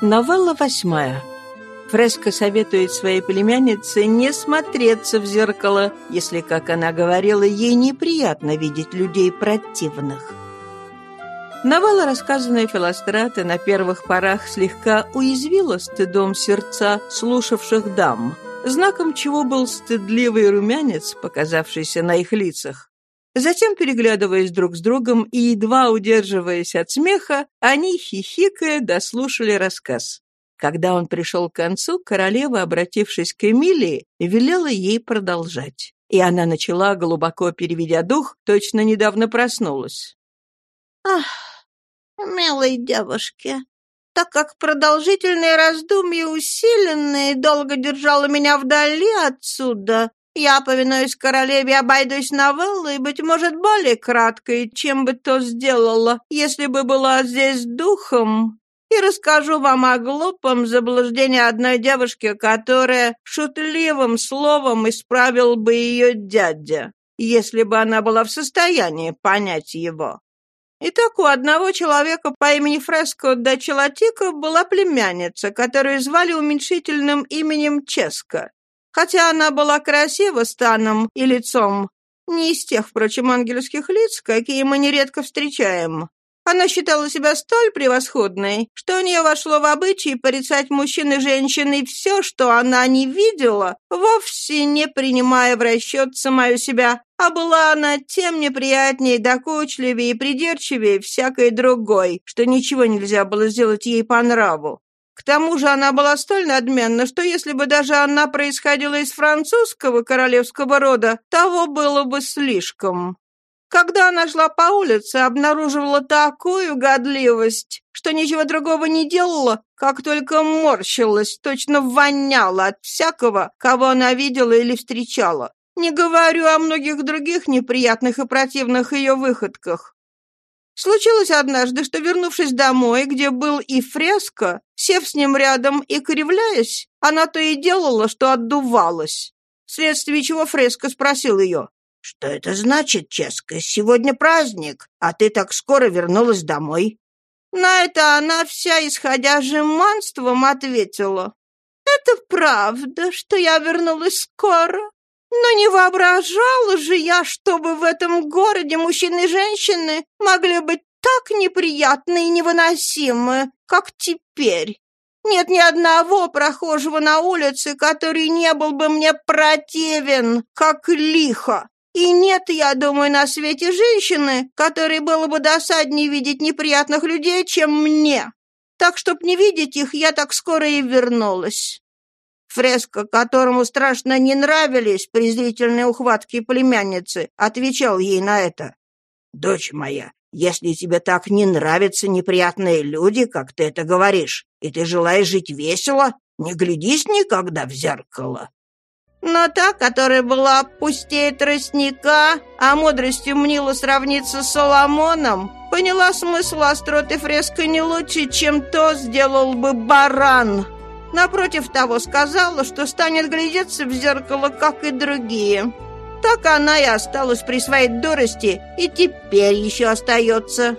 Новелла восьмая. Фреска советует своей племяннице не смотреться в зеркало, если, как она говорила, ей неприятно видеть людей противных. Новелла, рассказанная Филострата, на первых порах слегка уязвила стыдом сердца слушавших дам, знаком чего был стыдливый румянец, показавшийся на их лицах. Затем, переглядываясь друг с другом и едва удерживаясь от смеха, они, хихикая, дослушали рассказ. Когда он пришел к концу, королева, обратившись к Эмилии, велела ей продолжать. И она начала, глубоко переведя дух, точно недавно проснулась. «Ах, милые девушки, так как продолжительные раздумья усиленные долго держало меня вдали отсюда, я, повинуясь королеве, обойдусь новеллой, быть может, более краткой, чем бы то сделала, если бы была здесь духом, и расскажу вам о глупом заблуждении одной девушки, которая шутливым словом исправил бы ее дядя, если бы она была в состоянии понять его. Итак, у одного человека по имени Фреско да Челатико была племянница, которую звали уменьшительным именем Ческа. Хотя она была красива станом и лицом, не из тех, впрочем, ангельских лиц, какие мы нередко встречаем. Она считала себя столь превосходной, что у нее вошло в обычай порицать мужчин и женщин, и все, что она не видела, вовсе не принимая в расчет самую себя, а была она тем неприятнее, докучливее и придирчивее всякой другой, что ничего нельзя было сделать ей по нраву. К тому же она была столь надменна, что если бы даже она происходила из французского королевского рода, того было бы слишком. Когда она шла по улице, обнаруживала такую годливость, что ничего другого не делала, как только морщилась, точно воняла от всякого, кого она видела или встречала. Не говорю о многих других неприятных и противных ее выходках. Случилось однажды, что, вернувшись домой, где был и фреска, сев с ним рядом и кривляясь, она то и делала, что отдувалась. Вследствие чего фреска спросил ее, «Что это значит, Ческа? Сегодня праздник, а ты так скоро вернулась домой». На это она вся, исходя жеманством, ответила. «Это правда, что я вернулась скоро, но не воображала же я, чтобы в этом городе мужчины и женщины могли быть так неприятны и невыносимы, как теперь. Нет ни одного прохожего на улице, который не был бы мне противен, как лихо. И нет, я думаю, на свете женщины, которой было бы досаднее видеть неприятных людей, чем мне. Так, чтоб не видеть их, я так скоро и вернулась. Фреско, которому страшно не нравились презрительные ухватки племянницы, отвечал ей на это. «Дочь моя, если тебе так не нравятся неприятные люди, как ты это говоришь, и ты желаешь жить весело, не глядись никогда в зеркало. Но та, которая была пустее тростника, а мудростью мнила сравниться с Соломоном, поняла смысл остроты фреска не лучше, чем то сделал бы баран. Напротив того, сказала, что станет глядеться в зеркало, как и другие. Так она и осталась при своей дурости, и теперь еще остается.